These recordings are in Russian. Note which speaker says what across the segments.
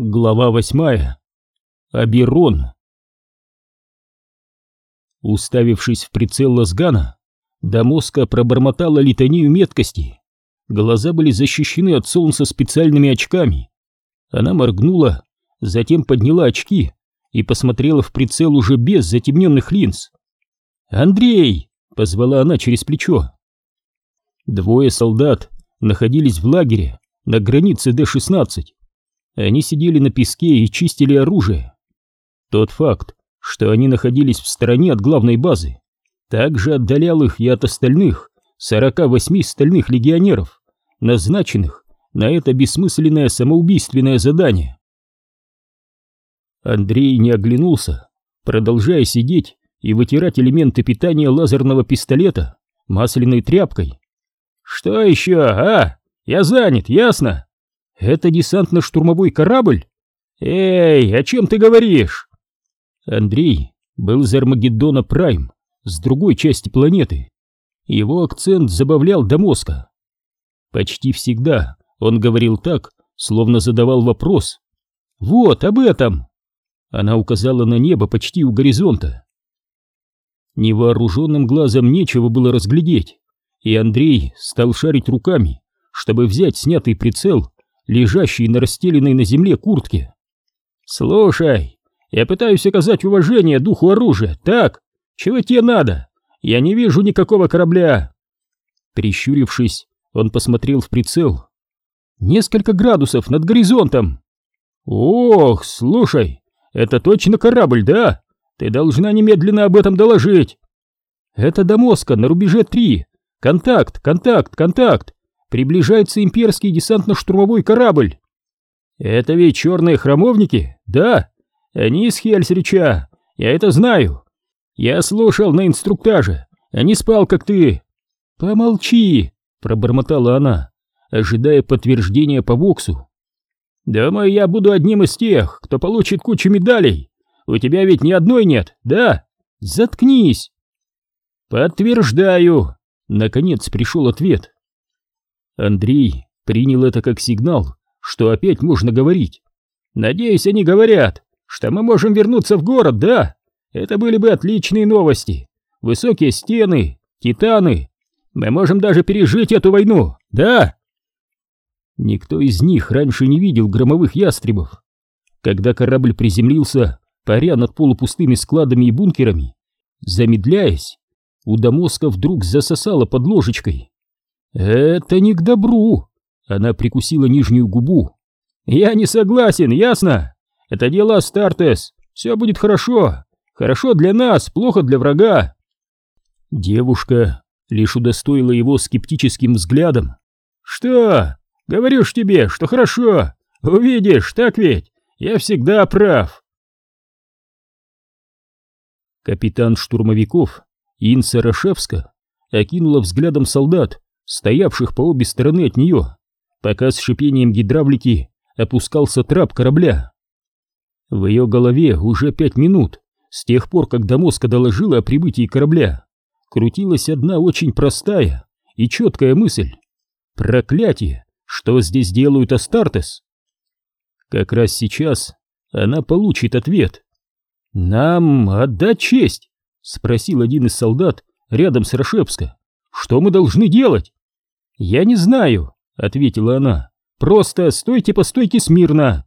Speaker 1: Глава восьмая. Аберон. Уставившись в прицел Лазгана, Дамоска пробормотала литанию меткости. Глаза были защищены от солнца специальными очками. Она моргнула, затем подняла очки и посмотрела в прицел уже без затемненных линз. «Андрей!» — позвала она через плечо. Двое солдат находились в лагере на границе Д-16. Они сидели на песке и чистили оружие. Тот факт, что они находились в стороне от главной базы, также отдалял их и от остальных 48 стальных легионеров, назначенных на это бессмысленное самоубийственное задание. Андрей не оглянулся, продолжая сидеть и вытирать элементы питания лазерного пистолета масляной тряпкой. «Что еще, а? Я занят, ясно?» «Это десантно-штурмовой корабль? Эй, о чем ты говоришь?» Андрей был из Армагеддона Прайм, с другой части планеты. Его акцент забавлял до мозга. Почти всегда он говорил так, словно задавал вопрос. «Вот, об этом!» Она указала на небо почти у горизонта. Невооруженным глазом нечего было разглядеть, и Андрей стал шарить руками, чтобы взять снятый прицел лежащей на расстеленной на земле куртке. «Слушай, я пытаюсь оказать уважение духу оружия, так? Чего тебе надо? Я не вижу никакого корабля!» Прищурившись, он посмотрел в прицел. «Несколько градусов над горизонтом!» «Ох, слушай, это точно корабль, да? Ты должна немедленно об этом доложить!» «Это Дамоска на рубеже 3! Контакт, контакт, контакт! Приближается имперский десантно-штурмовой корабль. Это ведь черные храмовники, да? Они из Хельсрича, я это знаю. Я слушал на инструктаже, а не спал, как ты. Помолчи, пробормотала она, ожидая подтверждения по воксу. Думаю, я буду одним из тех, кто получит кучу медалей. У тебя ведь ни одной нет, да? Заткнись. Подтверждаю. Наконец пришел ответ. Андрей принял это как сигнал, что опять можно говорить. «Надеюсь, они говорят, что мы можем вернуться в город, да? Это были бы отличные новости. Высокие стены, титаны. Мы можем даже пережить эту войну, да?» Никто из них раньше не видел громовых ястребов. Когда корабль приземлился, паря над полупустыми складами и бункерами, замедляясь, у Дамоска вдруг засосало под ложечкой. «Это не к добру!» Она прикусила нижнюю губу. «Я не согласен, ясно? Это дело Астартес. Все будет хорошо. Хорошо для нас, плохо для врага». Девушка лишь удостоила его скептическим взглядом. «Что? Говорю ж тебе, что хорошо. Увидишь, так ведь? Я всегда прав». Капитан штурмовиков Инса Рашевска окинула взглядом солдат, стоявших по обе стороны от нее, пока с шипением гидравлики опускался трап корабля. В ее голове уже пять минут, с тех пор, как Дамоска доложила о прибытии корабля, крутилась одна очень простая и четкая мысль. Проклятие! Что здесь делают Астартес? Как раз сейчас она получит ответ. «Нам отдать честь?» — спросил один из солдат рядом с Рошепско. «Что мы должны делать?» «Я не знаю», — ответила она. «Просто стойте по стойке смирно».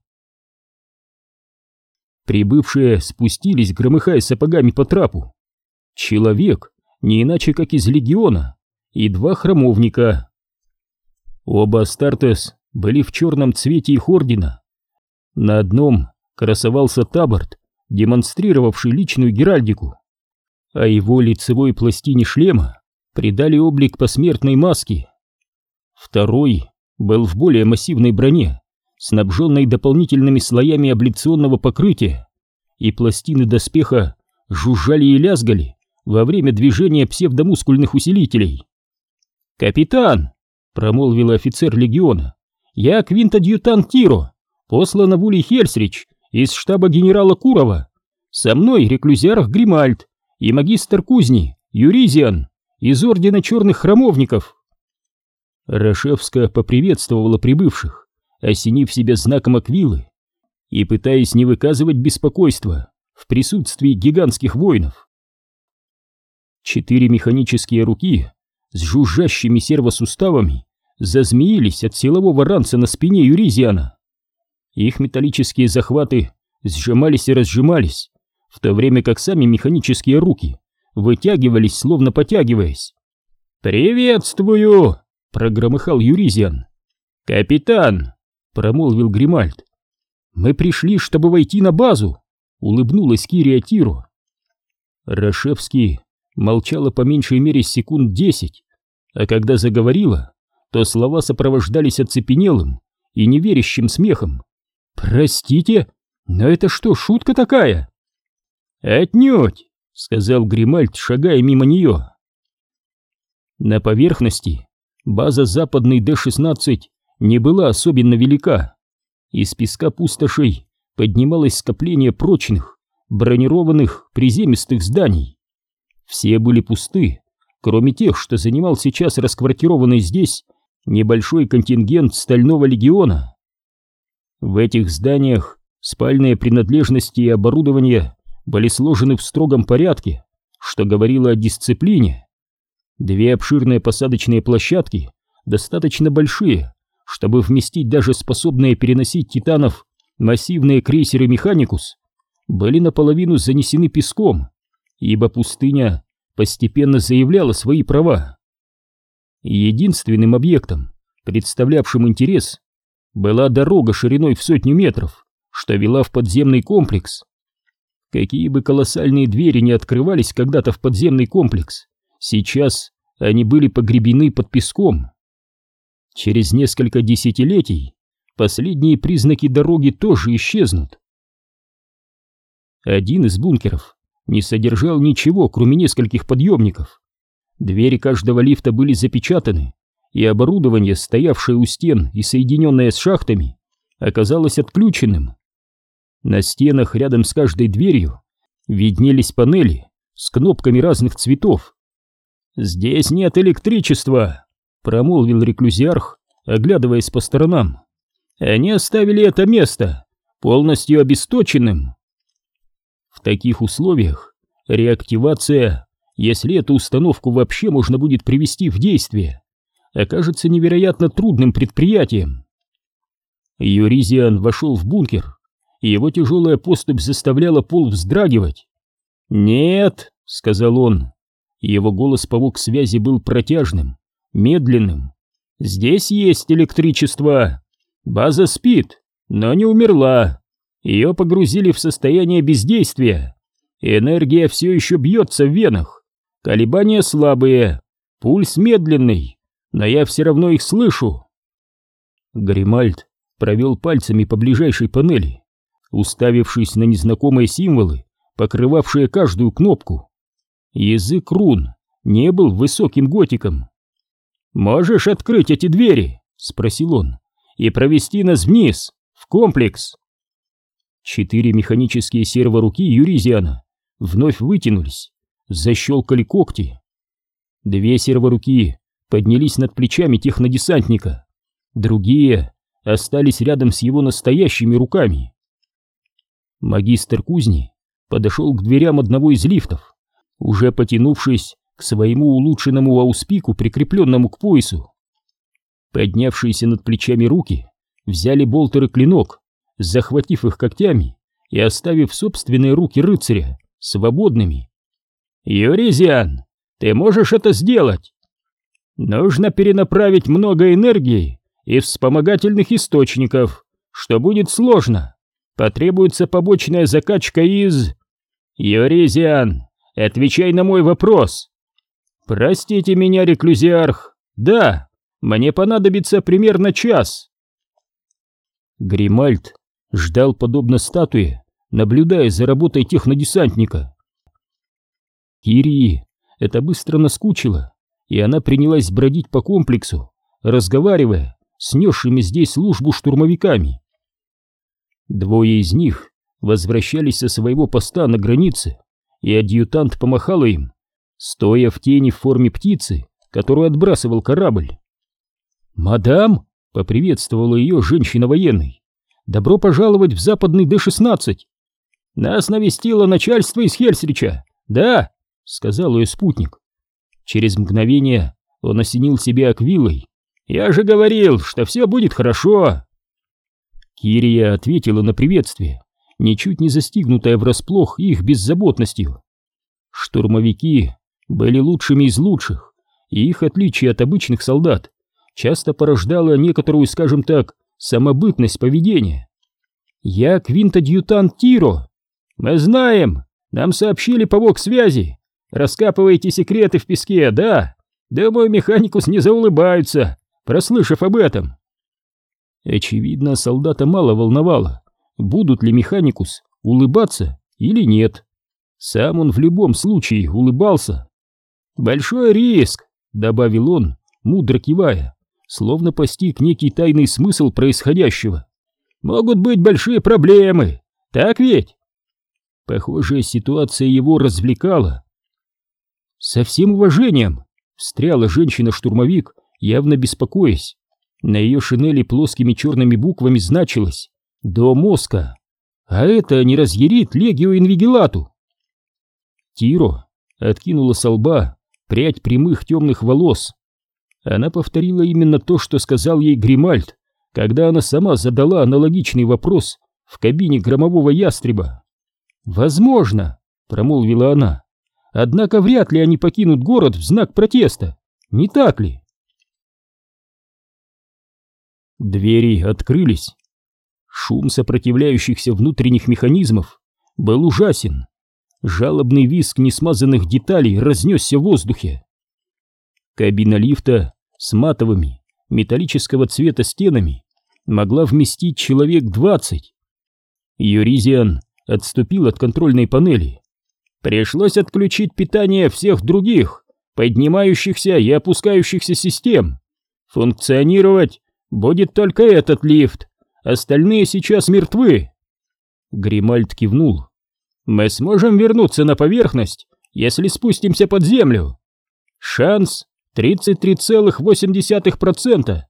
Speaker 1: Прибывшие спустились, громыхая сапогами по трапу. Человек, не иначе как из легиона, и два храмовника. Оба Астартес были в черном цвете их ордена. На одном красовался таборт, демонстрировавший личную геральдику, а его лицевой пластине шлема придали облик посмертной маски. Второй был в более массивной броне, снабженной дополнительными слоями абляционного покрытия, и пластины доспеха жужжали и лязгали во время движения псевдомускульных усилителей. «Капитан!» — промолвил офицер легиона. «Я квинт-адъютант Тиро, послан в Улей Хельсрич из штаба генерала Курова. Со мной реклюзиарх Гримальд и магистр кузни Юризиан из Ордена Черных Храмовников». Рашевская поприветствовала прибывших, осенив себя знаком аквилы, и пытаясь не выказывать беспокойства в присутствии гигантских воинов. Четыре механические руки с жужжащими сервосуставами зазмеились от силового ранца на спине Юризиана. Их металлические захваты сжимались и разжимались, в то время как сами механические руки вытягивались, словно потягиваясь. «Приветствую!» — прогромыхал Юризиан. «Капитан!» — промолвил Гримальд. «Мы пришли, чтобы войти на базу!» — улыбнулась Кирия Тиру. Рашевский молчала по меньшей мере секунд десять, а когда заговорила, то слова сопровождались оцепенелым и неверящим смехом. «Простите, но это что, шутка такая?» «Отнюдь!» — сказал Гримальд, шагая мимо нее. На поверхности база западный Д-16 не была особенно велика. Из песка пустошей поднималось скопление прочных, бронированных, приземистых зданий. Все были пусты, кроме тех, что занимал сейчас расквартированный здесь небольшой контингент Стального легиона. В этих зданиях спальные принадлежности и оборудование были сложены в строгом порядке, что говорило о дисциплине. Две обширные посадочные площадки, достаточно большие, чтобы вместить даже способные переносить титанов массивные крейсеры «Механикус», были наполовину занесены песком, ибо пустыня постепенно заявляла свои права. Единственным объектом, представлявшим интерес, была дорога шириной в сотню метров, что вела в подземный комплекс. Какие бы колоссальные двери не открывались когда-то в подземный комплекс, сейчас они были погребены под песком. Через несколько десятилетий последние признаки дороги тоже исчезнут. Один из бункеров не содержал ничего, кроме нескольких подъемников. Двери каждого лифта были запечатаны, и оборудование, стоявшее у стен и соединенное с шахтами, оказалось отключенным. На стенах рядом с каждой дверью виднелись панели с кнопками разных цветов. «Здесь нет электричества», — промолвил реклюзиарх, оглядываясь по сторонам. «Они оставили это место полностью обесточенным». В таких условиях реактивация, если эту установку вообще можно будет привести в действие, окажется невероятно трудным предприятием. Юризиан вошел в бункер и его тяжелая поступь заставляла пол вздрагивать. «Нет», — сказал он. Его голос по вок-связи был протяжным, медленным. «Здесь есть электричество. База спит, но не умерла. Ее погрузили в состояние бездействия. Энергия все еще бьется в венах. Колебания слабые, пульс медленный, но я все равно их слышу». Гримальд провел пальцами по ближайшей панели уставившись на незнакомые символы, покрывавшие каждую кнопку. Язык рун не был высоким готиком. «Можешь открыть эти двери?» — спросил он. «И провести нас вниз, в комплекс». Четыре механические серворуки Юризиана вновь вытянулись, защелкали когти. Две серворуки поднялись над плечами технодесантника, другие остались рядом с его настоящими руками. Магистр кузни подошел к дверям одного из лифтов, уже потянувшись к своему улучшенному ауспику, прикрепленному к поясу. Поднявшиеся над плечами руки взяли болтер и клинок, захватив их когтями и оставив собственные руки рыцаря свободными. «Юризиан, ты можешь это сделать?» «Нужно перенаправить много энергии и вспомогательных источников, что будет сложно потребуется побочная закачка из... Юризиан, отвечай на мой вопрос. Простите меня, реклюзиарх. Да, мне понадобится примерно час. Гримальд ждал подобно статуе, наблюдая за работой технодесантника. Кирии это быстро наскучило, и она принялась бродить по комплексу, разговаривая с несшими здесь службу штурмовиками. Двое из них возвращались со своего поста на границе, и адъютант помахал им, стоя в тени в форме птицы, которую отбрасывал корабль. «Мадам!» — поприветствовала ее женщина военной. Добро пожаловать в западный Д-16. Нас навестило начальство из Хельсрича. Да, сказал ее спутник. Через мгновение он осенил себя аквилой. Я же говорил, что все будет хорошо. Кирия ответила на приветствие, ничуть не застигнутая врасплох их беззаботностью. Штурмовики были лучшими из лучших, и их отличие от обычных солдат часто порождало некоторую, скажем так, самобытность поведения. «Я квинт-адъютант Тиро. Мы знаем, нам сообщили по ВОК-связи. Раскапываете секреты в песке, да? Думаю, механикус не заулыбаются, прослышав об этом». Очевидно, солдата мало волновало, будут ли механикус улыбаться или нет. Сам он в любом случае улыбался. «Большой риск», — добавил он, мудро кивая, словно постиг некий тайный смысл происходящего. «Могут быть большие проблемы, так ведь?» Похожая ситуация его развлекала. «Со всем уважением!» — встряла женщина-штурмовик, явно беспокоясь. На ее шинели плоскими черными буквами значилось «До мозга». А это не разъярит Легио Инвигилату. Тиро откинула со лба прядь прямых темных волос, она повторила именно то, что сказал ей Гримальд, когда она сама задала аналогичный вопрос в кабине громового ястреба. «Возможно», — промолвила она, — «однако вряд ли они покинут город в знак протеста, не так ли?» Двери открылись. Шум сопротивляющихся внутренних механизмов был ужасен. Жалобный визг несмазанных деталей разнесся в воздухе. Кабина лифта с матовыми, металлического цвета стенами могла вместить человек двадцать. Юризиан отступил от контрольной панели. Пришлось отключить питание всех других, поднимающихся и опускающихся систем. Функционировать будет только этот лифт, остальные сейчас мертвы. Гримальд кивнул. Мы сможем вернуться на поверхность, если спустимся под землю. Шанс 33,8%.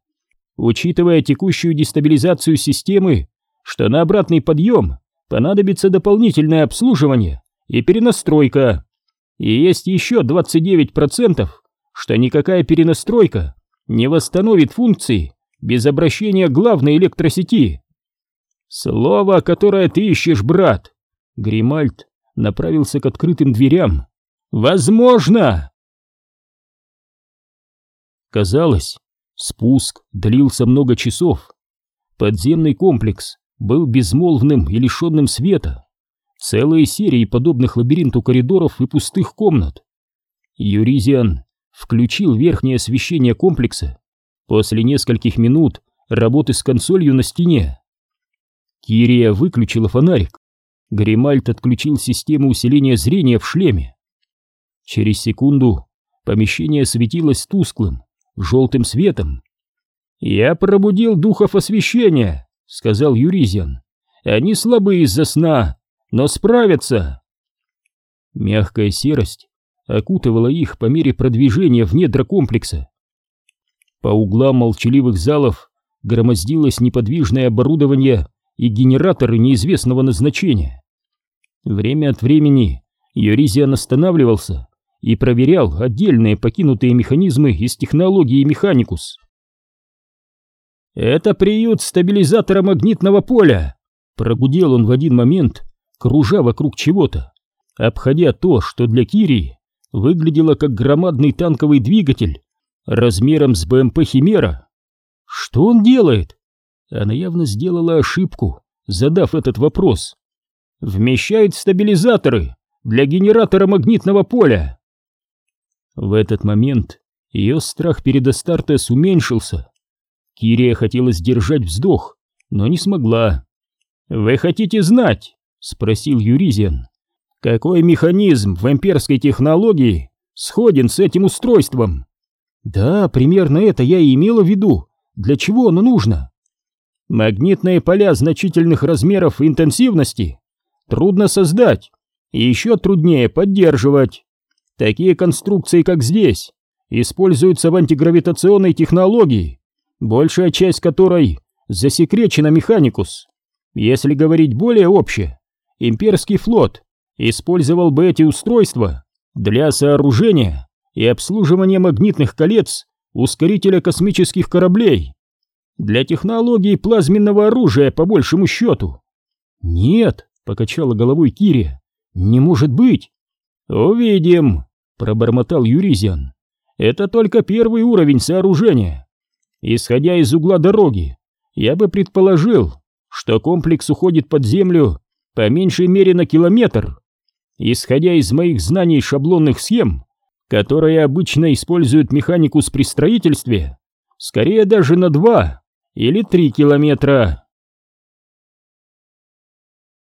Speaker 1: Учитывая текущую дестабилизацию системы, что на обратный подъем понадобится дополнительное обслуживание и перенастройка. И есть еще 29%, что никакая перенастройка не восстановит функции без обращения главной электросети. Слово, которое ты ищешь, брат. Гримальд направился к открытым дверям. Возможно! Казалось, спуск длился много часов. Подземный комплекс был безмолвным и лишенным света. Целые серии подобных лабиринту коридоров и пустых комнат. Юризиан включил верхнее освещение комплекса после нескольких минут работы с консолью на стене. Кирия выключила фонарик. Гримальд отключил систему усиления зрения в шлеме. Через секунду помещение светилось тусклым, желтым светом. «Я пробудил духов освещения», — сказал Юризиан. «Они слабы из-за сна, но справятся». Мягкая серость окутывала их по мере продвижения в недра комплекса. По углам молчаливых залов громоздилось неподвижное оборудование и генераторы неизвестного назначения. Время от времени Юризиан останавливался и проверял отдельные покинутые механизмы из технологии Механикус. «Это приют стабилизатора магнитного поля!» Прогудел он в один момент, кружа вокруг чего-то, обходя то, что для Кири выглядело как громадный танковый двигатель размером с БМП Химера. Что он делает? Она явно сделала ошибку, задав этот вопрос. Вмещает стабилизаторы для генератора магнитного поля. В этот момент ее страх перед Астартес уменьшился. Кирия хотела сдержать вздох, но не смогла. «Вы хотите знать?» — спросил Юризиан. «Какой механизм в имперской технологии сходен с этим устройством?» «Да, примерно это я и имела в виду. Для чего оно нужно?» «Магнитные поля значительных размеров и интенсивности трудно создать, и еще труднее поддерживать. Такие конструкции, как здесь, используются в антигравитационной технологии, большая часть которой засекречена механикус. Если говорить более обще, имперский флот использовал бы эти устройства для сооружения и обслуживания магнитных колец ускорителя космических кораблей. Для технологии плазменного оружия, по большему счету. Нет, покачала головой Кири, не может быть. Увидим, пробормотал Юризиан. Это только первый уровень сооружения. Исходя из угла дороги, я бы предположил, что комплекс уходит под землю по меньшей мере на километр. Исходя из моих знаний шаблонных схем, которые обычно используют механикус при строительстве, скорее даже на два или три километра.